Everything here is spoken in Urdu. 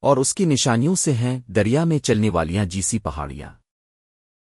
اور اس کی نشانیوں سے ہیں دریا میں چلنے والیاں جیسی پہاڑیاں۔